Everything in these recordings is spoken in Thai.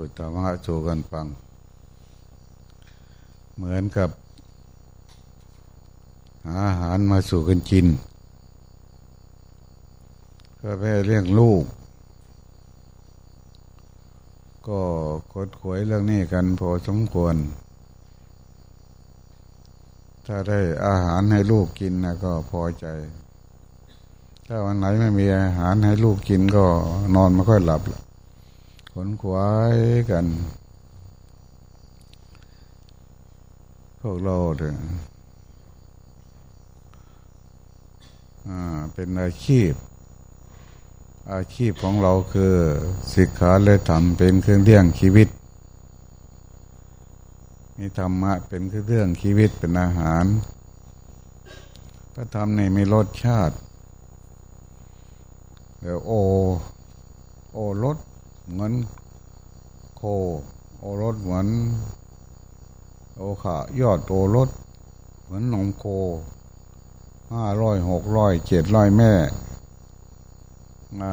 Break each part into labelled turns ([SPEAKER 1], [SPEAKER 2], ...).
[SPEAKER 1] พุทธมหาโจกันฟัง เหมือนกับหาอาหารมาสู่กันกินก็แพ่เรื่องลูก ก็คดขวยเรื่องนี้กันพอสมควร ถ้าได้อาหารให้ลูกกินนะก็พอใจ ถ้าวันไหนไม่มีอาหารให้ลูกกินก็นอนไม่ค่อยหลับ ขนขวายกัน พวกเราเนี่ยเป็นอาชีพ อาชีพของเราคือศิกขาและธรรมเป็นเครื่องเลี้ยงชีวิตมีธรรมะเป็นเครื่องชีวิตเป็นอาหาร พระธรรมนี่มีรสชาติเดี๋ยวโอ โอรส เหมือนโค โอรสเหมือนโอขายอดโอรสเหมือนนมโคห้าร้อยหกร้อยเจ็ดร้อยแม่มา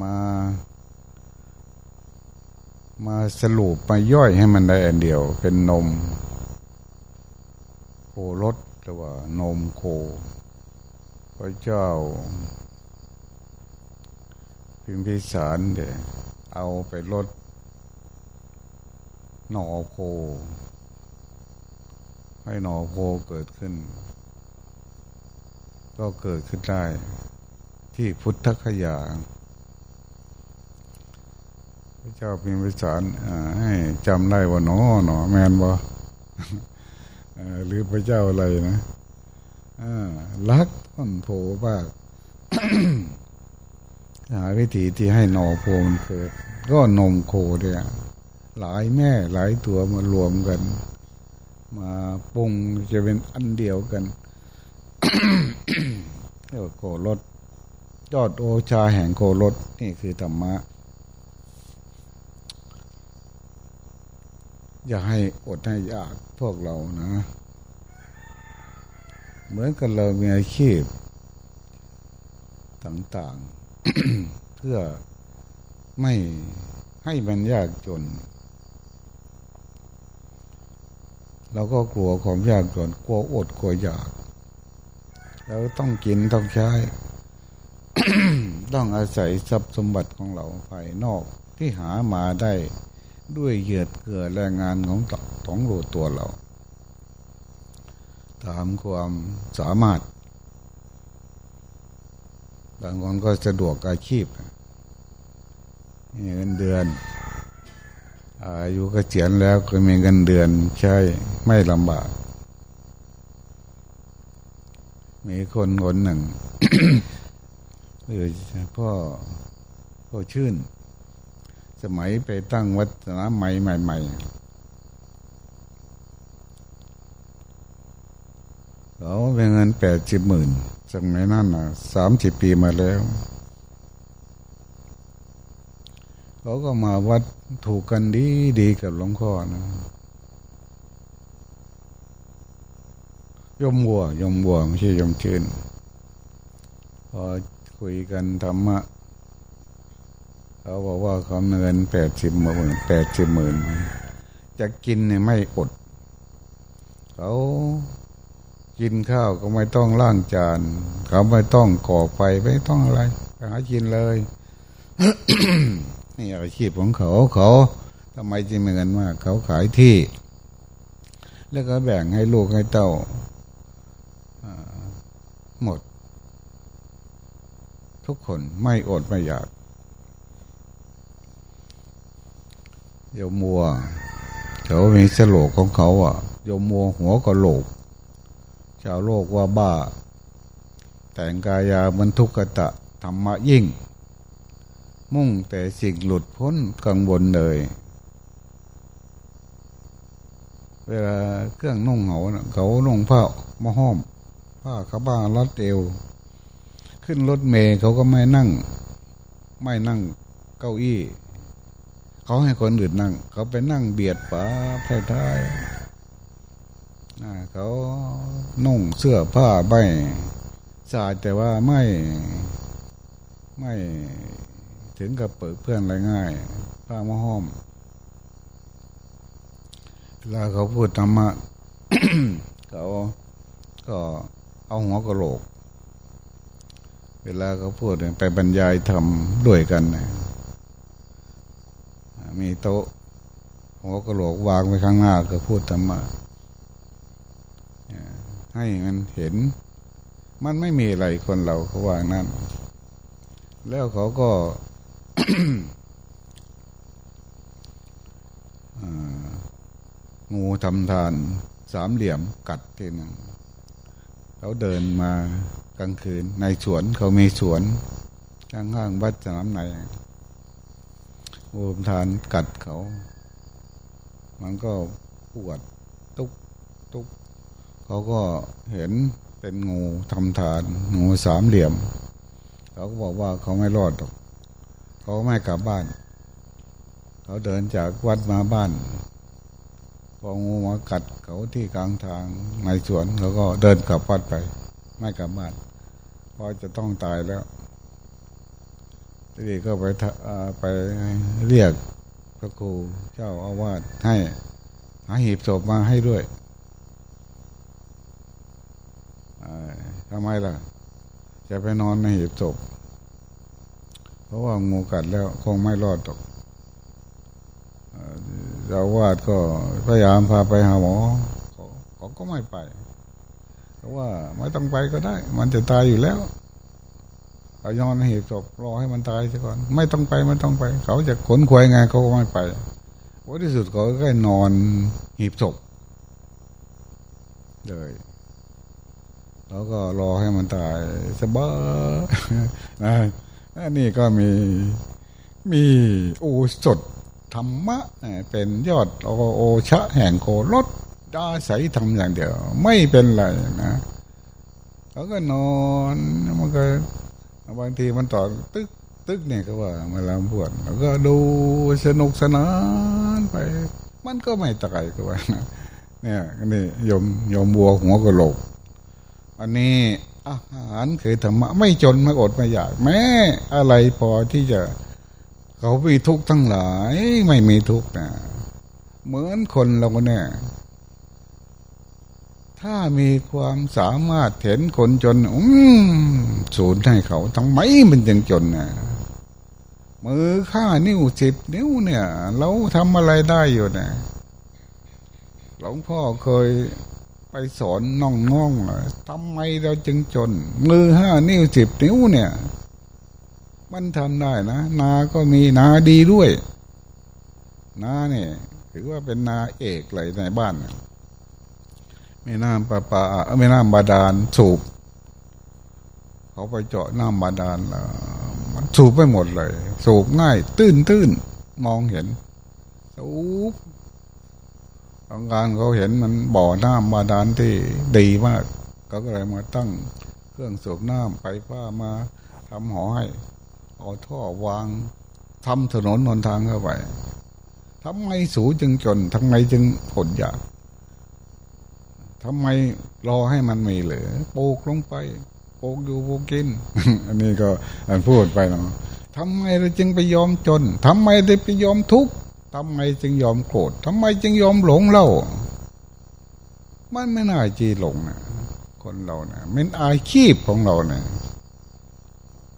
[SPEAKER 1] มามาสรุปมาย่อยให้มันได้อันเดียว เป็นนมโครสหรือว่านมโค พระเจ้า พิมพิสารเดี๋ยเอาไปลดหนอโค ให้หนอโพเกิดขึ้น ก็เกิดขึ้นได้ ที่พุทธคยาพระเจ้าพิมพิสารให้จำได้ว่าหนอหนอแมนบ่หรือพระเจ้าอะไรนะรักต้นโพบ้าง หาวิธีที่ให้หน่อโพมันเกิด ก็นมโคเนี่ย หลายแม่หลายตัวมารวมกัน มาปรุงจะเป็นอันเดียวกันเรียกว่าโกรถยอดโอชาแห่งโกรถนี่คือธรรมะ อย่าให้อดให้ยากพวกเรานะ เหมือนกันเรามีอาชีพต่างๆ เพื่อไม่ให้มันยากจน เราก็กลัวความยากจนกลัวอดกลัวอยากเราต้องกินต้องใช้ ต้องอาศัยทรัพย์สมบัติของเราภายนอกที่หามาได้ด้วยเหยื่อเกลือแรงงานของตของรูตัวเรา ตามความสามารถ บางคนก็สะดวกอาชีพเงินเดือนอายุก็เจียนแล้วก็มีเงินเดือนใช่ไม่ลำบาก มีคนคนหนึ่งเออพ่อพ่อชื่น สมัยไปตั้งวัดนะใหม่ใหม่ใหม่เขาเป็นเงินแปดสิบหมื่น สมัยนั้นนะสามสิบปีมาแล้วเขาก็มาวัดถูกกันดีดีกับหลวงพ่อนะยมวัวยมวัวไม่ใช่ยมชื่นพอคุยกันธรรมะเขาบอกว่าเขาเงินแปดสิบหมื่นแปดสิบหมื่นจะกินเนี่ยไม่อด เขา กินข้าวก็ไม่ต้องล้างจานเขาไม่ต้องก่อไฟไม่ต้องอะไรหากินเลยนี่อาชีพของเขาเขาทำไมจึงมีเงินมาก เขาขายที่ แล้วก็แบ่งให้ลูกให้เต้าหมด ทุกคนไม่อดไม่อยากโยมัวเขามีสโลกของเขาอะโยมัวหัวก็โหลก ชาวโลกว่าบ้า แต่งกายาบรรทุกตะธรรมะยิ่ง มุ่งแต่สิ่งหลุดพ้นกังวลเลย เวลาเครื่องนุ่งเหาเขานุ่งผ้ามาห้อมผ้าขาบ้ารัดเอว ขึ้นรถเมย์เขาก็ไม่นั่ง ไม่นั่งเก้าอี้ เขาให้คนอื่นนั่ง เขาไปนั่งเบียดป๋าท้าย เขานุ่งเสื้อผ้าใบสาดแต่ว่าไม่ไม่ถึงกับเปิดเพื่อนอะไรง่าย ผ้ามาห้อมเวลาเขาพูดธรรมะเขาก็เอาหัวกระโหลก เวลาเขาพูดไปบรรยายธรรมด้วยกันมีโต๊ะหัวกระโหลกวางไว้ข้างหน้าก็พูดธรรมะ ให้มันเห็น มันไม่มีอะไรคนเราเขาว่านั่น แล้วเขาก็งูทำทาน สามเหลี่ยมกัดทีหนึ่งเขาเดินมากลางคืน ในสวนเขามีสวนข้างๆวัดสนามไหนงูทำทานกัดเขา มันก็ปวด ตุกตุก เขาก็เห็นเป็นงูทำทาน งูสามเหลี่ยม เขาก็บอกว่าเขาไม่รอดหรอกเขาไม่กลับบ้าน เขาเดินจากวัดมาบ้านพองูมากัดเขาที่กลางทางในสวนเขาก็เดินกลับวัดไป ไม่กลับบ้านเพราะจะต้องตายแล้วทีนี้ก็ไปไปเรียกพระครูเจ้าอาวาสให้หาหีบศพมาให้ด้วยำไมล่ะ จะไปนอนในหีบศพเพราะว่างูกัดแล้วคงไม่รอดหรอกเจ้าวาดก็พยายามพาไปหาหมอเขาก็ไม่ไปเพราะว่าไม่ต้องไปก็ได้ มันจะตายอยู่แล้วเอายอนหีบศพรอให้มันตายซะก่อน ไม่ต้องไปไม่ต้องไป เขาจะขนขวยไงเขาก็ไม่ไปวันที่สุดเขาก็แค่นอนหีบศพเลย แล้วก็รอให้มันตายสบายนะนี่ก็มีมีโอสดธรรมะเป็นยอดโอโอชะแห่งโครถดาใสทำอย่างเดียว ไม่เป็นไรนะเขาก็นอนมันก็บางทีมันต่อตึกตึกเนี่ยก็ว่ามาลำบวชแล้วก็ดูสนุกสนานไป มันก็ไม่ตายก็ว่าเนี่ยนี่ยมยมบัวหัวกะโหลก อันนี้อาหารคือธรรมะไม่จนไม่อดไม่อยาก แม้อะไรพอที่จะเขามีทุกข์ทั้งหลายไม่มีทุกข์นะเหมือนคนเราเนี่ยถ้ามีความสามารถเห็นคนจน อืมสูญให้เขาทำไมมันยังจนนะมือข้านิ้วสิบนิ้วเนี่ย เราทำอะไรได้อยู่นี่ยหลวงพ่อเคย ไปสอนน้องๆทำไมเราจึงจน มือห้านิ้วสิบนิ้วเนี่ย มันทำได้นะ นาก็มีนาดีด้วย นาเนี่ยถือว่าเป็นนาเอกเลยในบ้านไม่น้ำประปลาไม่น้ำบาดาลสูบ เขาไปเจาะน้ำบาดาลแล้วมันสูบไปหมดเลย สูบง่าย ตื้นตื้นมองเห็นสูบ ทางการเขาเห็นมันบ่อน้ำบาดาลที่ดีมากเขาก็เลยมาตั้งเครื่องสูบน้ำไปผ้ามาทำหอให้เอาท่อวางทำถนนนนทางเข้าไปทำไมสูจึงจนทำไมจึงผลยากทำไมรอให้มันมีเหลือปลูกลงไปปลูกอยู่ปลูกกิน อันนี้ก็อันพูดไปเนาะทำไมเราจึงไปยอมจนทำไมได้ไปยอมทุกข์ ทำไมจึงยอมโกรธทำไมจึงยอมหลงเล่า มันไม่น่าจีหลงนะคนเราเนะมันอาชีพของเราเนะ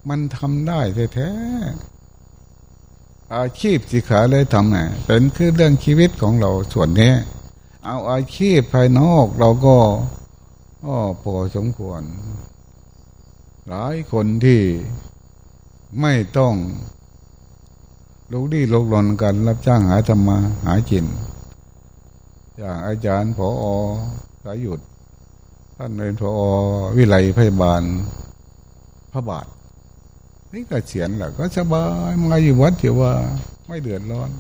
[SPEAKER 1] มันทำได้แท้ๆอาชีพสิขาเลยทำไงเป็นคือเรื่องชีวิตของเราส่วนนี้ เอาอาชีพภายนอกเราก็ก็พอสมควร หลายคนที่ไม่ต้อง ลูกดีลูกหลนกัน รับจ้างหาธรรมา หาจินอย่างอาจารย์ผออสายหยุด ท่านเป็นผอวิไลพยาบาล พระบาท นี่ก็เฉียนแหละก็สบายมาอยู่วัดเถอะว่า ไม่เดือดร้อน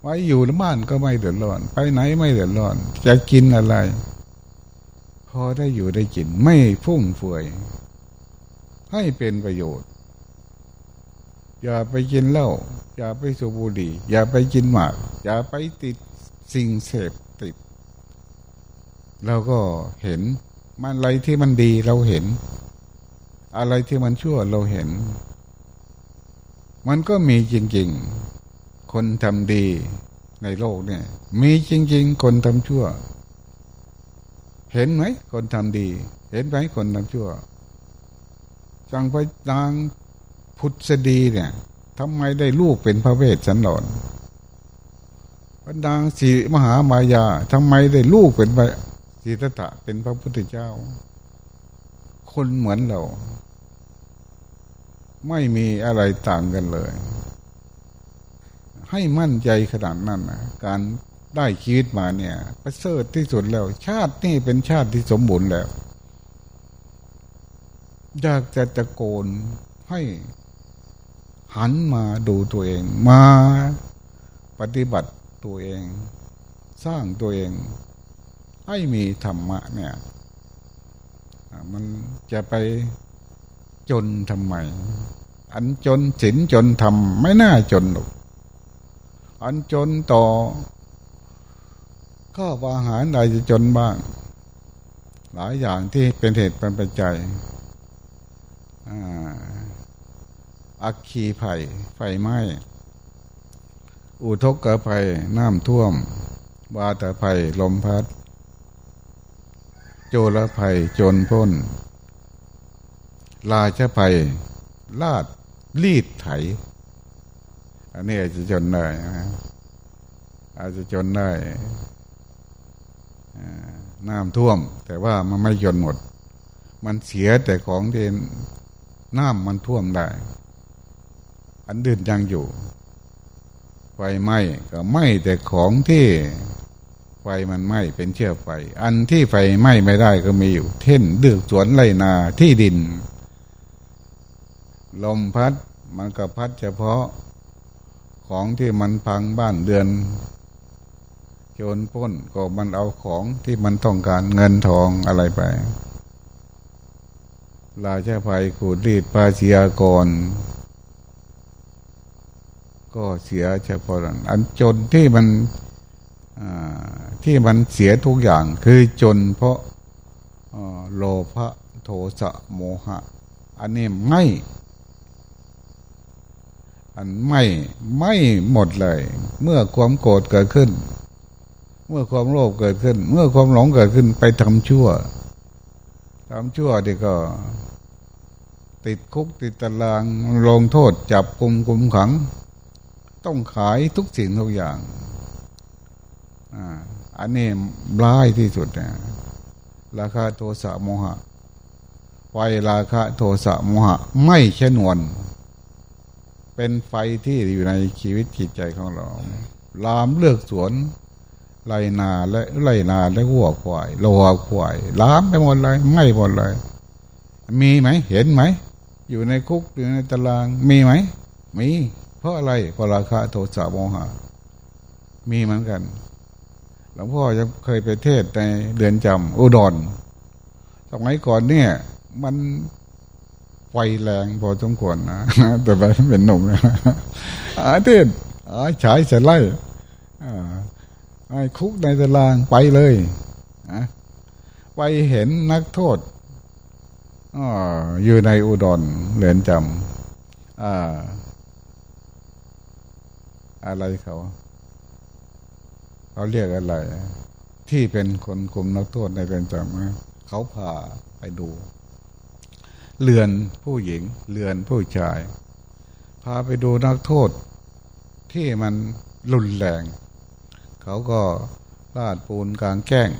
[SPEAKER 1] ไว้อยู่ในบ้านก็ไม่เดือดร้อน ไปไหนไม่เดือดร้อน จะกินอะไร พอได้อยู่ได้กิน ไม่ฟุ่มเฟือย ให้เป็นประโยชน์ อย่าไปกินเหล้าอย่าไปสูบบุหรี่ อย่าไปกินหมาก อย่าไปติดสิ่งเสพติด เราก็เห็นมันอะไรที่มันดีเราเห็น อะไรที่มันชั่วเราเห็น มันก็มีจริงๆ คนทำดีในโลกเนี่ย มีจริง ๆ คนทำชั่ว เห็นไหมคนทำดี เห็นไหมคนทำชั่วจังไปนาง พุทธดีเนี่ยทำไมได้ลูกเป็นพระเวสสันดรพระนางสีมหามายาทำไมได้ลูกเป็นพระสีตถะเป็นพระพุทธเจ้า คนเหมือนเรา ไม่มีอะไรต่างกันเลย ให้มั่นใจขนาดนั้นนะการได้ชีวิตมาเนี่ย ประเสริฐที่สุดแล้ว ชาตินี่เป็นชาติที่สมบูรณ์แล้วอยากจะตะโกนให้ หันมาดูตัวเอง มาปฏิบัติตัวเอง สร้างตัวเอง ให้มีธรรมะเนี่ยมันจะไปจนทำไม อันจนศีลจนทำไม่น่าจนหรอกอันจนต่อก็วาหารใดจะจนบ้าง หลายอย่างที่เป็นเหตุเป็นปัจจัยอั อักคีไผ่ไฟไหม้ อุทกกะไผ่น้ำท่วม วาตะไผ่ลมพัด โจรไผ่โจรพ้น ลาชไผ่ลาด ลีดไถ อันนี้อาจจะจนได้อาจจะจนได้น้ำท่วม แต่ว่ามันไม่จนหมด มันเสียแต่ของที่น้ำมันท่วมได้ อันดื่นยังอยู่ ไฟไหม้ก็ไหม้แต่ของที่ไฟมันไหม้เป็นเชื้อไฟ อันที่ไฟไหม้ไม่ได้ก็มีอยู่เท่นเดือกสวนไรนาที่ดิน ลมพัดมันก็พัดเฉพาะของที่มันพังบ้านเดือนโจรพ้นก็มันเอาของที่มันต้องการเงินทองอะไรไปลาชาภัยขูดรีดปาเสียก่อน ก็เสียเฉพาะอันจนที่มันที่มันเสียทุกอย่างคือจนเพราะโลภะโทสะโมหะ อันนี้ไม่อันไม่ไม่หมดเลย เมื่อความโกรธเกิดขึ้น เมื่อความโลภเกิดขึ้น เมื่อความหลงเกิดขึ้นไปทำชั่วทำชั่วดีก็ ติดคุกติดตารางลงโทษจับกลุ่มกุมขัง ต้องขายทุกสิ่งทุกอย่างอันนี้ร้ายที่สุดนะราคาโทสะโมหะไฟราคาโทสะโมหะ ไม่ชนวน เป็นไฟที่อยู่ในชีวิตจิตใจของเรา ลามเลือกสวนไรนาและไรนาและหัวควายโลัวควายลามไปหมดเลยไม่หมดเลย มีไหมเห็นไหม อยู่ในคุกอยู่ในตารางมีไหม มี เพราะอะไรเพราะราคาโทสะโมหะ มีเหมือนกัน หลวงพ่อจะเคยไปเทศในเดือนจำอุดรสมัยก่อนเนี่ย มันไฟแรงพอสมควรนะแต่ไปเป็นหนุ่มนะอาเทศอาฉายเสร็จไล่ไอ้คุกในตารางไปเลยไปเห็นนักโทษออยู่ในอุดรเรือนจำ อะไรเขา เขาเรียกอะไร ที่เป็นคนคุมนักโทษในเรือนจำเขาพาไปดูเรือนผู้หญิงเรือนผู้ชาย พาไปดูนักโทษ ที่มันรุนแรง เขาก็ลาดปูนกลางแก้ง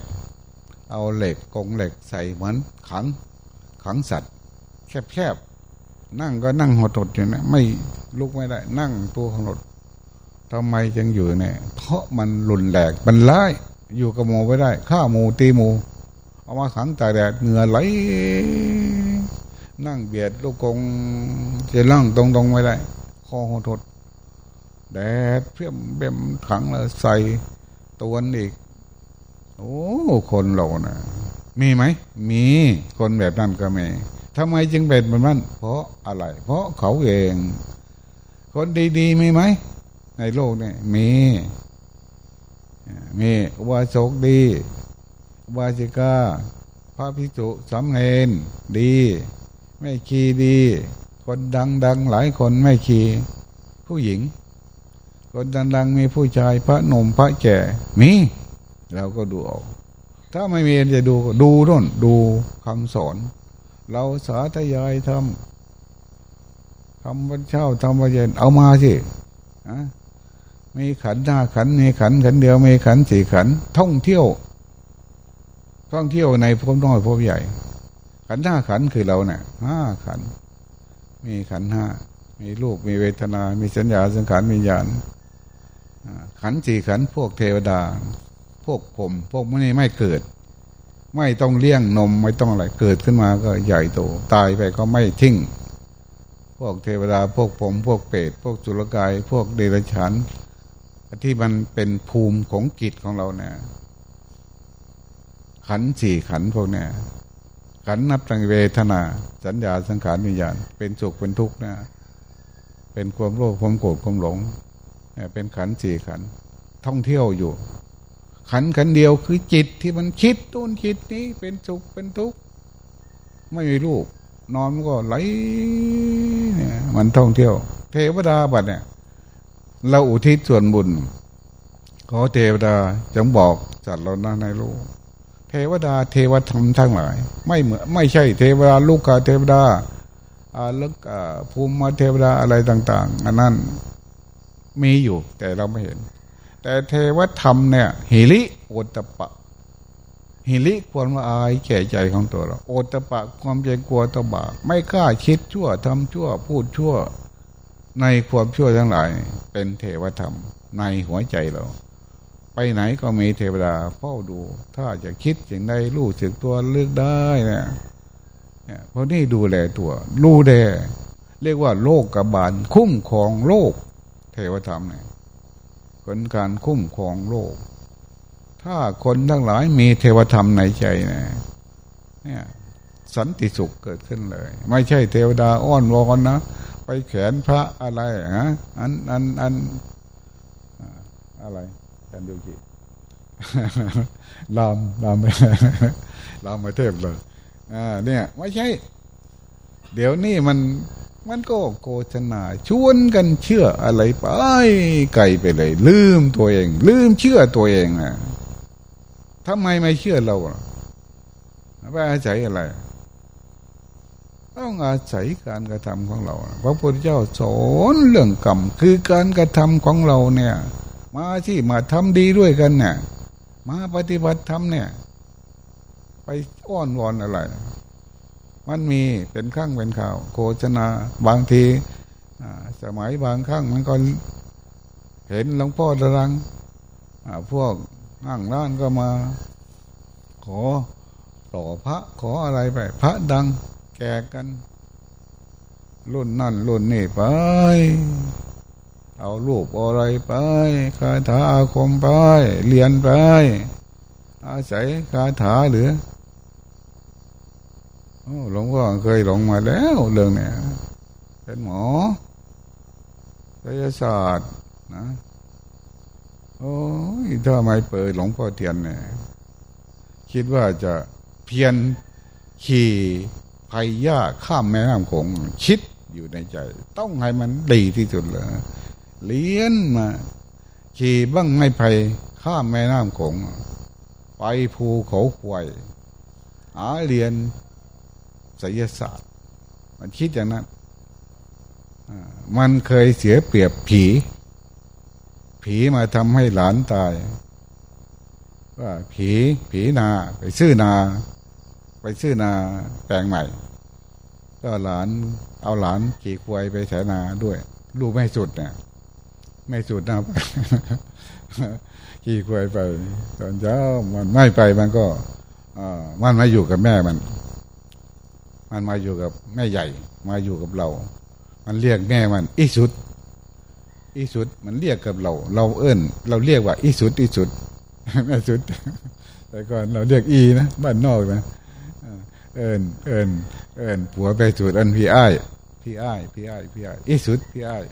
[SPEAKER 1] เอาเหล็กกงเหล็กใส่เหมือนขัง ขังสัตว์ แคบๆนั่งก็นั่งหดหดอยู่นะไม่ลุกไม่ได้ นั่งตัวหด ทำไมจึงอยู่เนี่ย เพราะมันรุนแรงมันร้ายอยู่กับหมูไม่ได้ฆ่าหมูตีหมู เอามาขังตาแดดเหงื่อไหลนั่งเบียดลูกกงจะนั่งตรงๆไม่ได้คอหดหดแดดเพี้ยมเบี่ยมขังแล้วใส่ตัวนอีก โอ้คนเรานะมีไหม มีคนแบบนั้นก็มีทำไมจึงเป็นแบบนั้น เพราะอะไร เพราะเขาเอง คนดีๆมีไหม ในโลกนี่มีมีวาโชกดีวาจิกาพระพิจุสำเงนดี ไม่ขี่ดี คนดังดังหลายคนไม่ขี่ผู้หญิง คนดังดังมีผู้ชายพระหนุ่มพระแก่มีเราก็ดูออก ถ้าไม่มีจะดูดูน่นดูคำสอน เราสาธยายทำทำวันเช้าทำวันเย็นเอามาสิอะ มีขันหน้าขันมีขันขันเดียวมีขันสี่ขันท่องเที่ยว ท่องเที่ยวในภพน้อยภพใหญ่ ขันห้าขันคือเราเนี่ยห้าขัน มีขันห้ามีรูปมีเวทนา มีสัญญาสังขารมีญาณขันสี่ขันพวกเทวดา พวกผมพวกมันนี่ไม่เกิด ไม่ต้องเลี้ยงนมไม่ต้องอะไรเกิดขึ้นมาก็ใหญ่โตตายไปก็ไม่ทิ้งพวกเทวดาพวกผม พวกเปรตพวกจุลกาย พวกเดรัจฉาน ที่มันเป็นภูมิของกิจของเราเนี่ยขันสี่ขันพวกเนี่ยขันนับตั้งเวทนา สัญญาสังขารวิญญาณ เป็นสุขเป็นทุกข์นะเป็นความโลภความโกรธความหลงเนี่ยเป็นขันสี่ขันท่องเที่ยวอยู่ ขันขันเดียวคือจิตที่มันคิดต้นคิดนี้เป็นสุขเป็นทุกข์ไม่มีรูปนอนก็ไหลเนี่ยมันท่องเที่ยว เทวดาบัดเนี่ย เราอุทิศส่วนบุญ ขอเทวดาจงบอกจัดเราหน้าในโลกเทวดาเทวธรรมทั้งหลาย ไม่เหมือนไม่ใช่เทวดาลูกกาเทวดาอาลึกภูมิมาเทวดาอะไรต่าง ๆ อันนั้นมีอยู่แต่เราไม่เห็น แต่เทวธรรมเนี่ยหิริโอตปะหิริความละอายแก่ใจของตัวเรา โอตปะความใจกลัวตบาไม่กล้าคิดชั่วทำชั่วพูดชั่ว ในความชั่วทั้งหลาย เป็นเทวธรรม ในหัวใจเรา ไปไหนก็มีเทวดาเฝ้าดู ถ้าจะคิดอย่างใดรู้สึกตัวเลือกได้เนี่ยเพราะนี่ดูแลตัวรู้แลเรียกว่าโลกกบาลคุ้มครองโลก เทวธรรมเนี่ยเป็นการคุ้มครองโลก ถ้าคนทั้งหลายมีเทวธรรมในใจเนี่ยสันติสุขเกิดขึ้นเลย ไม่ใช่เทวดาอ้อนวอนนะ ไปแขนพระอะไรฮะอันอันอันอะไรกันดูกี่ลามลามไปลามมาเทพเลยอ่าเนี่ยไม่ใช่ เดี๋ยวนี้มันมันก็โฆษณาชวนกันเชื่ออะไรไปไกลไปเลย ลืมตัวเอง ลืมเชื่อตัวเองนะทำไมไม่เชื่อเราไปอาศัยอะไร ต้องอาศัยการกระทำของเรา พระพุทธเจ้าสอนเรื่องกรรมคือการกระทำของเราเนี่ย มาที่มาทำดีด้วยกันเนี่ยมาปฏิบัติธรรมเนี่ย ไปอ้อนวอนอะไร มันมีเป็นข้างเป็นข่าว โฆษณาบางทีสมัยบางครั้งมันก็เห็นหลวงพ่อดรังพวกนั่งร้านก็มา ขอต่อพระขออะไรไป พระดัง แก่กัน รุ่นนั่นรุ่นนี่ไป เอารูปอะไรไปคาถาอาคมไป เรียนไป อาศัยคาถาหรือหลวงพ่อเคยหลงมาแล้วเรื่องเนี้ยเป็นหมอวิทยาศาสตร์นะโอ้ยถ้าไม่เปิดหลวงพ่อเทียนเนี่ยคิดว่าจะเพียนขี่ ภัยยากข้ามแม่น้ำคงคิดอยู่ในใจ ต้องให้มันดีที่สุดเลยเลี้ยนมาขี่บ้างไม่ไผ่ข้ามแม่น้ำคงไปภูเขาควายหาเรียนศิลศาสตร์ มันคิดอย่างนั้นมันเคยเสียเปรียบผี ผีมาทำให้หลานตาย ว่าผีผีนาไปซื้อนา ซื้อนาแปลงใหม่ ก็หลานเอาหลานขี่ควายไปไถนาด้วย ลูกไม่สุดเนี่ยไม่สุดนะขี่ควายไป ตอนเช้ามันไม่ไปมันก็อมันมาอยู่กับแม่มัน มันมาอยู่กับแม่ใหญ่ มาอยู่กับเรา มันเรียกแม่มัน อีสุด อีสุดมันเรียกกับเรา เราเอิ้น เราเรียกว่า อีสุด อีสุดแม่สุดแต่ก่อนเราเรียกอีนะบ้านนอกนะ เอินเอินเอินผัวไปสุดอันพี่อ้ายพี่อ้ายพี่อ้ายพี่อ้ายอีสุดพี่อ้าย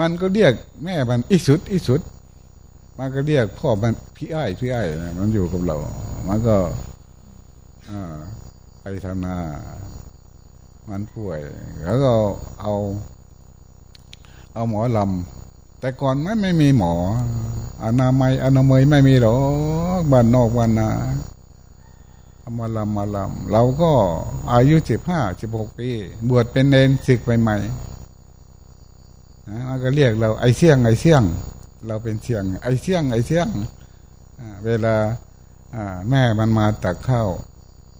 [SPEAKER 1] มันก็เรียกแม่มันอีสุดอีสุด มันก็เรียกพ่อมันพี่อ้ายพี่อ้ายมันอยู่กับเรา มันก็ไปทำนามันป่วย แล้วก็เอา เอาหมอลำแต่ก่อนไม่ไม่มีหมออนามัยอนามัยไม่มีหรอกบ้านนอกบ้านนา มาลำมาลำเราก็อายุสิบห้าสิบหกปี บวชเป็นเนนศึกใหม่ๆนะมันก็เรียกเราไอเสี่ยงไอเสี่ยง เราเป็นเสี่ยง ไอเสี่ยงไอเสี่ยงเวลาแม่มันมาตักข้าว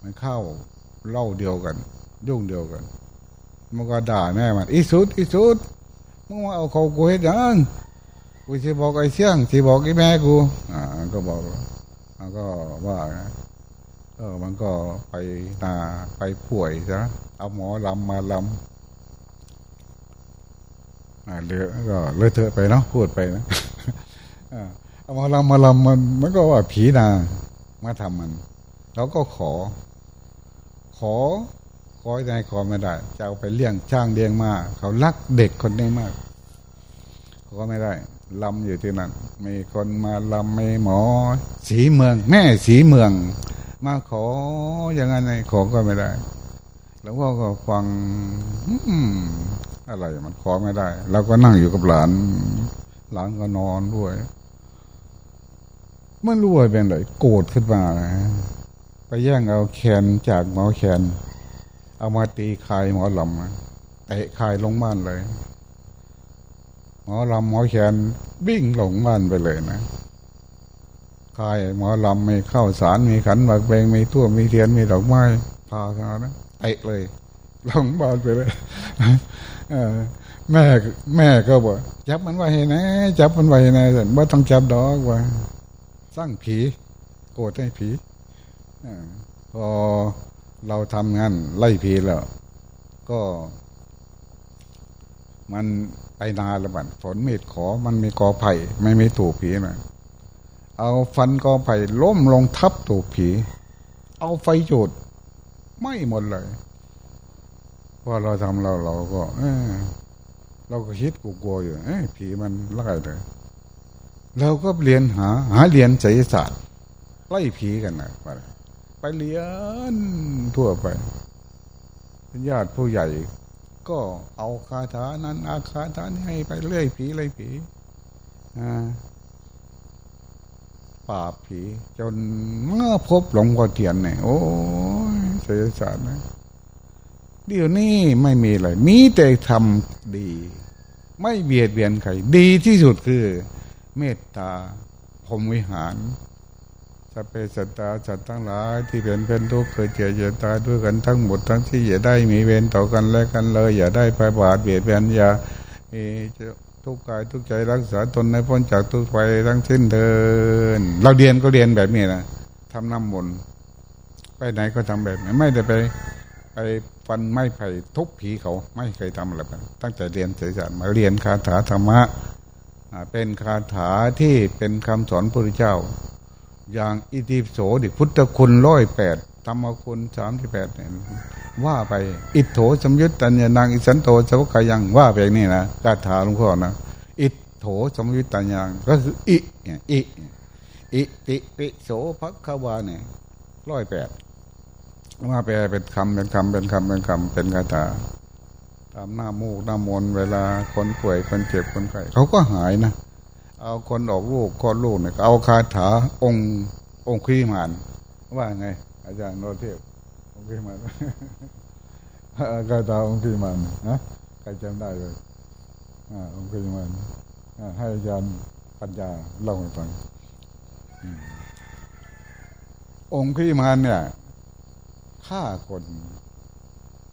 [SPEAKER 1] มันข้าวเล่าเดียวกัน ยุ่งเดียวกัน มันก็ด่าแม่มันอีสุดอีสุดมึงมาเอาเขากูเห็นยังกูจะบอกไอเสี่ยงจะบอกไอแม่กูอ่าก็บอกมันก็ว่า เออ มันก็ไปนาไปป่วยซะเอาหมอลำมาลำอ่าเลือก็เลอะเทอะไปเนาะพูดไปนะเอามาลำมาลำมันมันก็ว่าผีนามาทำมันเราก็ขอ ขอขอใจขอไม่ได้จะเอาไปเลี้ยงช่างเลี้ยงมาเขารักเด็กคนนี้มากขอไม่ได้ลำอยู่ที่นั่นมีคนมาลำไม่หมอ สีเมือง แม่สีเมือง มาขออย่างนั้นไงขอก็ไม่ได้แล้วพ่อก็ฟังอะไรมันขอไม่ได้เราก็นั่งอยู่กับหลาน หลานก็นอนด้วยไม่รู้ว่าเป็นไรโกรธขึ้นมาไปแย่งเอาแขนจากหมอแขน เอามาตีคายหมอลำเตะคายลงบ้านเลย หมอลำหมอแขนวิ่งหลงบ้านไปเลยนะ คายหมอลำไม่เข้าสารมีขันบักเบงมีทั่วมีเทียนมีดอกไม้พาเขานะเตะเลยหลงบ้านไปเลยแม่แม่ก็บอกจับมันไว้ให้นะ จับมันไว้ให้นะแต่ว่าต้องจับดอกว่า สร้างผีโกรธให้ผีพอเราทำงานไล่ผีแล้ว ก็ มันไปนาละบันฝนเมีดขอมันมีกอไผ่ไม่มีถูกผีนะ เอาฟันกอไผ่ล้มลงทับถูกผี เอาไฟจุดไม่หมดเลยพอเราทำเราเราก็เออเราก็คิดกลัวอยู่เอ้ผีมันไล่เลยเราก็เรียนหา หาเรียนศิลศาสตร์ไล่ผีกันนะไปไปเรียนทั่วไปญาติผู้ใหญ่ ก็เอาคาถานั้นอาคาถานี้ให้ไปเรื่อยผีเลยผีอ่า ปราบผี จนเมื่อพบหลวงพ่อเทียนเนี่ยโอ้ยศิลศาสตร์นะเดี๋ยวนี้ไม่มีเลยมีแต่ทำดี ไม่เบียดเบียนใคร ดีที่สุดคือ เมตตาพรมวิหารสัพเพสัตตาสัตว์ทั้งหลายที่เป็นเพื่อนทุกข์เคยเจ็บเจ็บตายด้วยกันทั้งหมดทั้งที่อย่าได้มีเวรต่อกันและกันเลย อย่าได้ไปบาดเบียดเบียนอย่ามี ทุกกายทุกใจรักษาตนในพ้นจากทุกไฟทั้งสิ้นเดิน เราเรียนก็เรียนแบบนี้นะทำน้ำมนต์ไปไหนก็ทำแบบนี้ไม่ได้ไป ไปฟันไม่ไผ่ทุบผีเขาไม่เคยทำอะไรแบบตั้งแต่เรียนเสียสมาเรียนคาถาธรรมะเป็นคาถาที่เป็นคำสอนพระพุทธเจ้า อย่างอิติโสดิพุทธคุณร้อยแปด ธรรมคุณสามที่แปดเนี่ยว่าไป อิโถสมยุตตัญญานางอิสันโตสวกายังว่าไปนี่นะคาถาหลวงพ่อนะอิโถสมยุตตัญญางก็คืออิเนี่ยอิอิติปิโสภัควาเนี่ยร้อยแปดว่าไปเป็นคำเป็นคำเป็นคำเป็นคำเป็นคาถาทำหน้ามูกหน้ามนเวลาคนป่วยคนเจ็บคนไข้เขาก็หายนะเอาคนออกลูกคนลูกเนี่ยเอาคาถาองค์องค์ขี้มานว่าไง อาจารย์โนเทพองค์ขีมานคาถาองค์ขีมานนะใครจำได้เลยองค์ขีมานให้อาจารย์ปัญญาเล่าให้ฟังองค์ขีมานเนี่ยฆ่าคน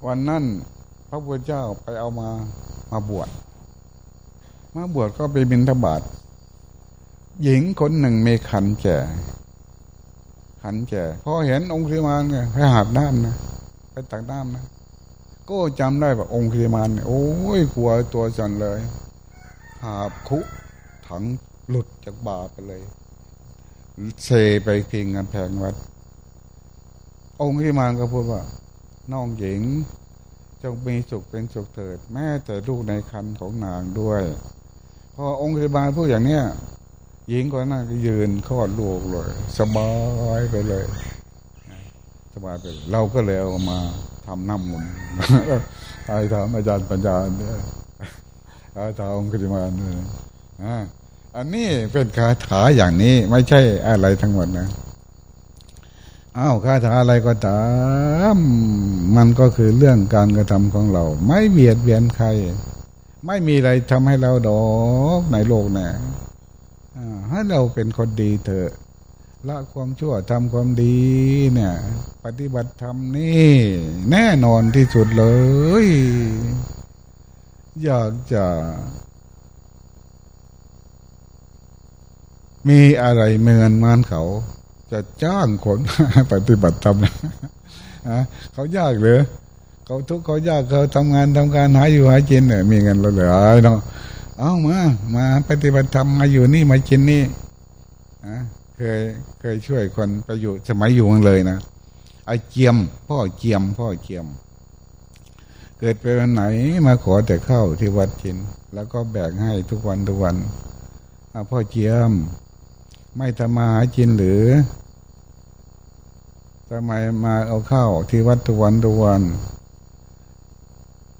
[SPEAKER 1] วันนั้นพระพุทธเจ้าไปเอามามาบวชมาบวชก็ไปบินทบาทหญิงคนหนึ่งมีขันแก่ ขันแก่พอเห็นองค์สีมานเนี่ยไปหาบน้ำนะไปตักน้ำนะก็จำได้ว่าองค์สีมานเนี่ยโอ้ยกลัวตัวจันเลย หาบคุถังหลุดจากบาไปเลยเซไปพิงกันแพงวัด องค์สีมานก็พูดว่า น้องหญิง จงมีสุขเป็นสุขเถิด แม้แต่ลูกในคันของนางด้วย พอองค์ริบาลพูดอย่างเนี้ย หญิงคนนั้นก็ยืนคลอดลูกเลย สบายไปเลย สบายไปเราก็เลยเอามาทำน้ำมุนไอ้ถามอาจารย์ปัญญาเนี่ยอาจารย์องค์กิมาเนี่ยอันนี้เป็นคาถาอย่างนี้ไม่ใช่อะไรทั้งหมดนะอ้าวคาถาอะไรก็ตามมันก็คือเรื่องการกระทำของเรา ไม่เบียดเบียนใคร ไม่มีอะไรทำให้เราดอกในโลกนะ ให้เราเป็นคนดีเถอะละความชั่วทำความดีเนี่ย ปฏิบัติธรรมนี่ แน่นอนที่สุดเลย อยากจะ มีอะไรเมือนมานเขา จะจ้างคนปฏิบัติธรรมนะเขายากเลยเขาทุกเขายากเขาทำงานทำการหาอยู่หากินเนี่ยมีเงินเราเหลือเนาะ เอามา มาปฏิบัติธรรมมาอยู่นี่มากินนี่อะเคยเคยช่วยคนไปอยู่สมัยอยู่เมืองเลยนะไอเจียม พ่อเจียม พ่อเจียม เกิดไปวันไหนมาขอแต่ข้าวที่วัดกิน แล้วก็แบ่งให้ทุกวันทุกวันพ่อเจียม ไม่ทำมาหากินหรือทำไมมาเอาข้าวที่วัดทุกวันทุกวัน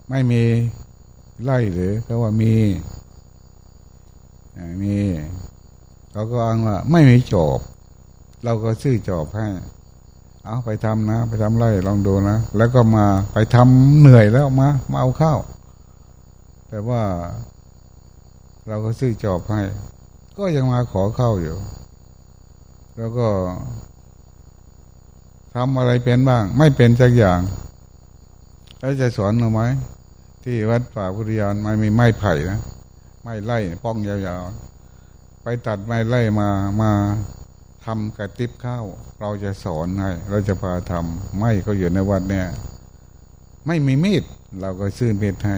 [SPEAKER 1] ไม่มีไล่หรือก็ว่ามี มีเขาก็อ้างว่า ไม่มีจอบ เราก็ซื้อจอบให้ เอาไปทำนะ ไปทำไรลองดูนะ แล้วก็มาไปทำเหนื่อยแล้วมา มาเอาข้าว แต่ว่า เราก็ซื้อจอบให้ ก็ยังมาขอข้าวอยู่ แล้วก็ทำอะไรเป็นบ้าง ไม่เป็นสักอย่าง แล้วจะสอนเราไหมที่วัดป่าพุทธยานไม่มีไม้ไผ่นะ ไม้ไล่ป้องยาวๆ ไปตัดไม้ไล่มามาทำกระติบข้าว เราจะสอนให้ เราจะพาทำไม่ก็อยู่ในวัดเนี่ย ไม่มีมีด เราก็ซื้อมีดให้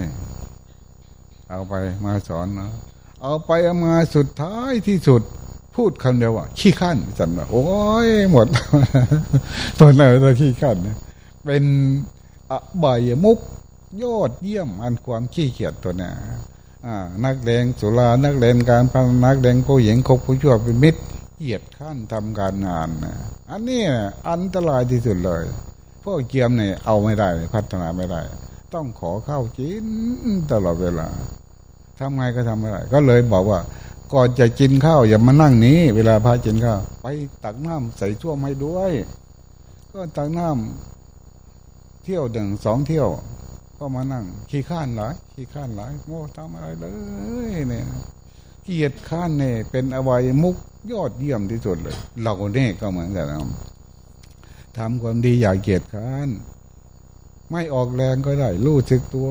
[SPEAKER 1] เอาไปมาสอนนะเอาไปเอามาสุดท้ายที่สุด พูดคำเดียวว่า ขี้ขั้นจันว่าโอ้ยหมดตัวไหนตัวขี้ขั้นเป็นอบายมุกยอดเยี่ยมอันความขี้เกียจตัวนี้ นักเลงสุรานักเลงการพันนักเลงผู้หญิงคบผู้ชั่วเป็นมิตรเหยียดขั้นทำการงานนะอันนี้อันตรายที่สุดเลย พวกเกียมเนี่ยเอาไม่ได้พัฒนาไม่ได้ ต้องขอข้าวกินตลอดเวลาทำไงก็ทำไม่ได้ ก็เลยบอกว่า ก่อนจะกินข้าวอย่ามานั่งนี้ เวลาพากินข้าวไปตักน้ำใส่ช่วมให้ด้วย ก็ตักน้ำเที่ยวหนึ่งสองเที่ยว ก็มานั่ง ขี้ข้านหลายขี้ข้านหลายโง่ทำอะไรเลยเนี่ยเกียดข้านเนี่ยเป็นอวัยมุกยอดเยี่ยมที่สุดเลย เราเนี่ยก็เหมือนกันทำความดีอย่าเกียดข้านไม่ออกแรงก็ได้รู้สึกตัว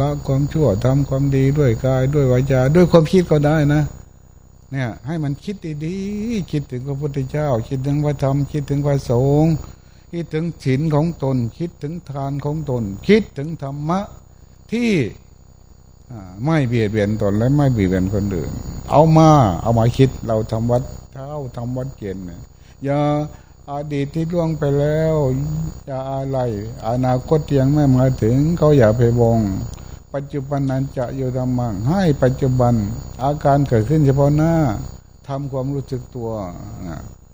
[SPEAKER 1] ละความชั่วทำความดีด้วยกายด้วยวาจาด้วยความคิดก็ได้นะ เนี่ย ให้มันคิดดีๆคิดถึงพระพุทธเจ้า คิดถึงพระธรรมคิดถึงพระสงฆ์ คิดถึงศีลของตน คิดถึงทานของตน คิดถึงธรรมะที่ไม่เบียดเบียนตนและไม่เบียดเบียนคนอื่น เอามาเอามาคิดเราทำวัดเท้าทำวัดเย็นเนี่ยอย่าอาดีตที่ล่วงไปแล้วอย่าอะไร อนาคตยังไม่มาถึงเขาอย่าไปวง ปัจจุบันนั้นจะอยู่ทำมังให้ปัจจุบัน อาการเกิดขึ้นเฉพาะหน้าทำความรู้สึกตัว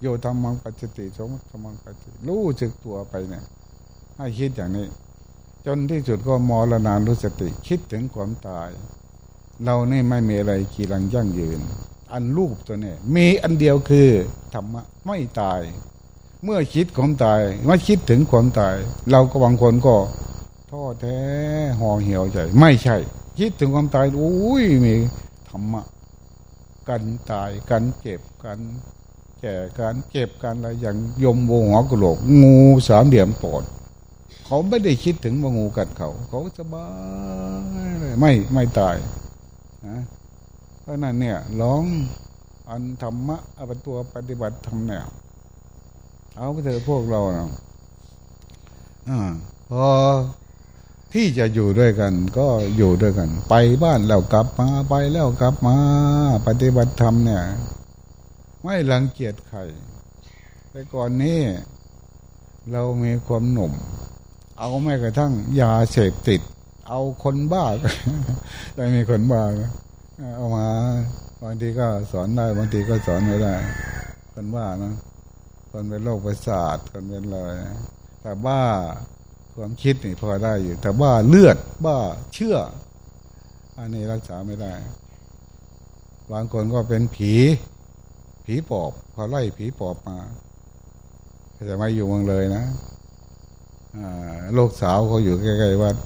[SPEAKER 1] โยธรรมังปัจจิสมธรรมังปัจจิรู้สึกตัวไปเนี่ย ให้คิดอย่างนี้ จนที่สุดก็มรณานุสติ คิดถึงความตาย เรานี่ไม่มีอะไรกีรังยั่งยืน อันรูปตัวนี้มีอันเดียวคือธรรมะไม่ตาย เมื่อคิดความตายเมื่อคิดถึงความตาย เราก็บางคนก็ท้อแท้ห่อเหี่ยวใจ ไม่ใช่ คิดถึงความตายอุ้ยมีธรรมะ กันตายกันเจ็บกัน แก่การเก็บการอะไรอย่างยมวงหัวกะโหลก งูสามเหลี่ยมปอดเขาไม่ได้คิดถึงว่างูกัดเขา เขาสบายไม่ไม่ตายนะเพราะนั้นเนี่ยร้องอันธรรมะเอาตัวปฏิบัติทำแนวเอาไปเถอะพวกเรานะอ่าพอที่จะอยู่ด้วยกัน ก็อยู่ด้วยกัน ไปบ้านแล้วกลับมาไปแล้วกลับมา ปฏิบัติธรรมเนี่ย ไม่รังเกียจใคร แต่ก่อนนี้เรามีความหนุ่ม เอาแม้กระทั่งยาเสพติด เอาคนบ้าได้มีคนบ้าเอามาบางทีก็สอนได้บางทีก็สอนไม่ได้ คนบ้านะคนเป็นโรคประสาทคนเป็นอะไรแต่บ้าความคิดนี่พอได้อยู่ แต่บ้าเลือด บ้าเชื่อ อันนี้รักษาไม่ได้บางคนก็เป็นผี ผีปอบพอไล่ผีปอบมาจะมาอยู่เมืองเลยนะลูกสาวเขาอยู่ใกล้ๆวัด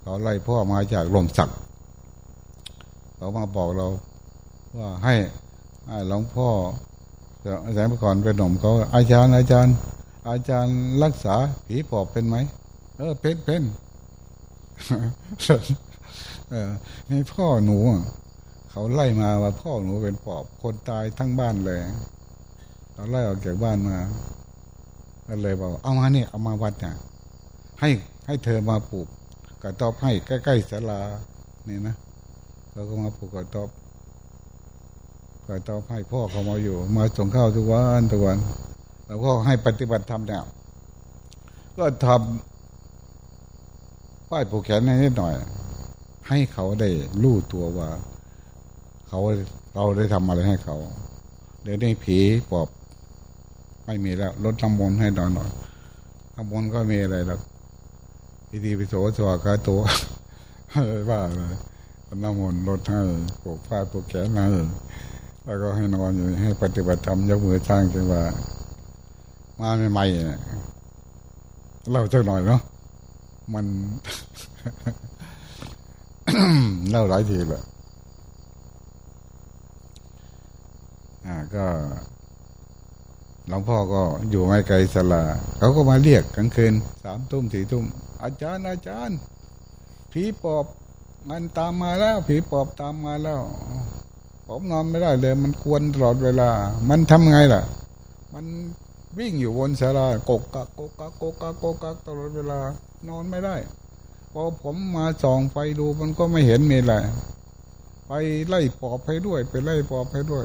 [SPEAKER 1] เขาไล่พ่อมาจากลมสักเขามาบอกเรา ว่าให้หลวงพ่ออาจารย์มาก่อนเป็นหนุ่มเขาอาจารย์อาจารย์ อาจารย์รักษาผีปอบเป็นไหมเออเป็นเป็นเออมีพ่อหนู เขาไล่มาว่าพ่อหนูเป็นปอบ คนตายทั้งบ้านเลยเขาไล่ออกจากบ้านมาก็เลยบอกเอามาเนี่ยเอามาวัดเนี่ยให้ให้เธอมาปลูกกระต๊อบให้ใกล้ๆศาลานี่นะเราก็มาปลูกกระต๊อบกระต๊อบให้พ่อเขามาอยู่ มาส่งข้าวทุกวันทุกวัน แล้วก็ให้ปฏิบัติธรรมเนี่ยก็ทำป้ายผูกแขนนิดหน่อย ให้เขาได้รู้ตัวว่า เขาเราได้ทำอะไรให้เขาเดี๋ยวนี้ผีปอบ ไม่มีแล้วลดน้ำมนต์ให้หน่อยหน่อยน้ำมนต์ก็มีอะไรหรอกพิธีพิโสสวากาตัวว่าเลยน้ำมนต์ลดให้ปลูกผ้าปลูกแขนให้แล้วก็ให้นอนอยู่ให้ปฏิบัติธรรมยกมือสร้างจังว่า มาใหม่ๆเนี่เล่าเจ้าหน่อยเนาะมัน เล่าหลายทีแบบอ่า ก็หลวงพ่อก็อยู่ไม่ไกลสลาเขาก็มาเรียกกลางคืนสามทุ่มสี่ทุ่มอาจารย์อาจารย์ผีปอบมันตามมาแล้ว ผีปอบตามมาแล้ว ผมนอนไม่ได้เลย มันควรตลอดเวลา มันทำไงล่ะ มันวิ่งอยู่บนสลากกกักกกักกกักกกักตลอดเวลา นอนไม่ได้พอผมมาส่องไฟดูมันก็ไม่เห็นมีอะไรไปไล่ปอบให้ด้วย ไปไล่ปอบให้ด้วย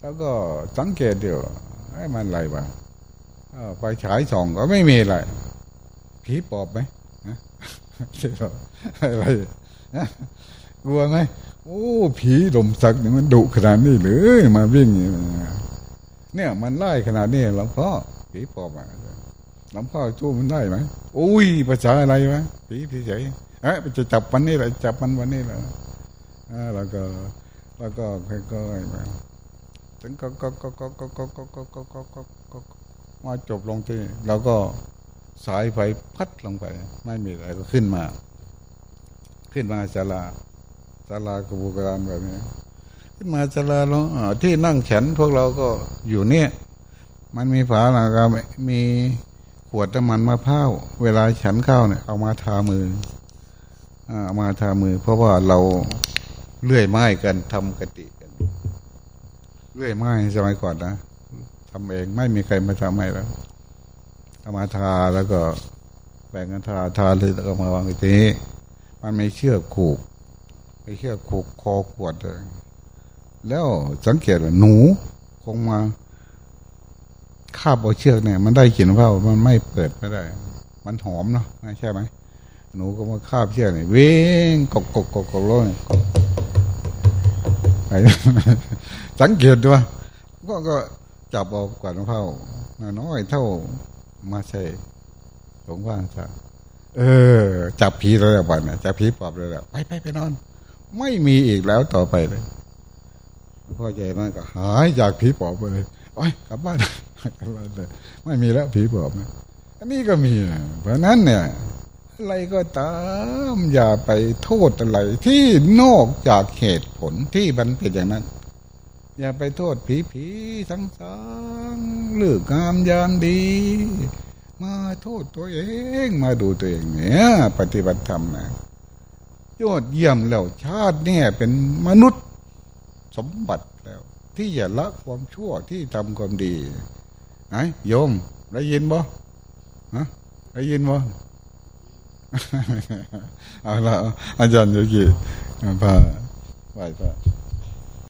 [SPEAKER 1] แล้วก็สังเกตเดียวไอ้มันอะไรบ้างไปฉายส่องก็ไม่มีอะไรผีปอบไหมอะไรกลัวไหมโอ้ผีลมสักนี่มันดุขนาดนี้หรือมาวิ่งเนี่ย มันไล่ขนาดนี้หลวงพ่อผีปอบอะหลวงพ่อชู้มันได้ไหมอุ้ยภาษาอะไรวะผีผีเฉยเอ๊ะจะจับวันนี้แหละจับมันวันนี้แหละแล้วก็ แล้วก็ค่อยๆ ถึงก็ก็ก็ก็ก็ก็ก็ก็ก็ก็ก็ก็มาจบลงที่แล้วก็สายไฟพัดลงไป ไม่มีอะไรก็ขึ้นมา ขึ้นมาศาลาศาลากบูการแบบนี้ขึ้นมาศาลาเราที่นั่งฉันพวกเราก็อยู่เนี่ย มันมีฝาหลังกามีขวดน้ำมันมะพร้าวเวลาฉันข้าวเนี่ย เอามาทามือเอามาทามือ เพราะว่าเราเลื่อยไม้กันทำกติ เรื่อยไม้สมัยก่อนนะทำเองไม่มีใครมาทำให้แล้วเอามาทาแล้วก็แบ่งกันทาทาเลยแล้วก็มาวางทีนี้ มันไม่เชือกขูกไม่เชือกขูกคอขวดเลยแล้วสังเกตว่าหนูคงมาคาบเอาเชือกเนี่ย มันได้กลิ่นเผามันไม่เปิดไม่ได้ มันหอมเนาะใช่ไหมหนูก็มาคาบเชือกเนี่ยวิ่งกกกกกกกเลยสังเกตดูว่าก็ก็จับเอากวาดมะพร้าวน้อยเท่ามาใช่หลวงว่างจ้ะเออ จับผีเลยบ้านนะจับผีปอบเลยแล้วไปไปไปนอน ไม่มีอีกแล้วต่อไปเลยพ่อใหญ่มันก็หายจากผีปอบไปเลยโอ้ยกลับบ้านกลับบ้านเลยไม่มีแล้วผีปอบนะอันนี้ก็มี เพราะนั้นเนี่ย อะไรก็ตามอย่าไปโทษอะไรที่นอกจากเหตุผลที่มันเป็นอย่างนั้น อย่าไปโทษผีผีสังสารเลือกงามยามดี มาโทษตัวเองมาดูตัวเองเนี่ยปฏิบัติธรรมนะยอดเยี่ยมแล้วชาติเนี่ยเป็นมนุษย์สมบัติแล้ว ที่อย่าละความชั่วที่ทำความดีไอ้โยมได้ยินบ่ฮะได้ยินบ่ เอาละอาจารย์โยกิพาไหว้พระ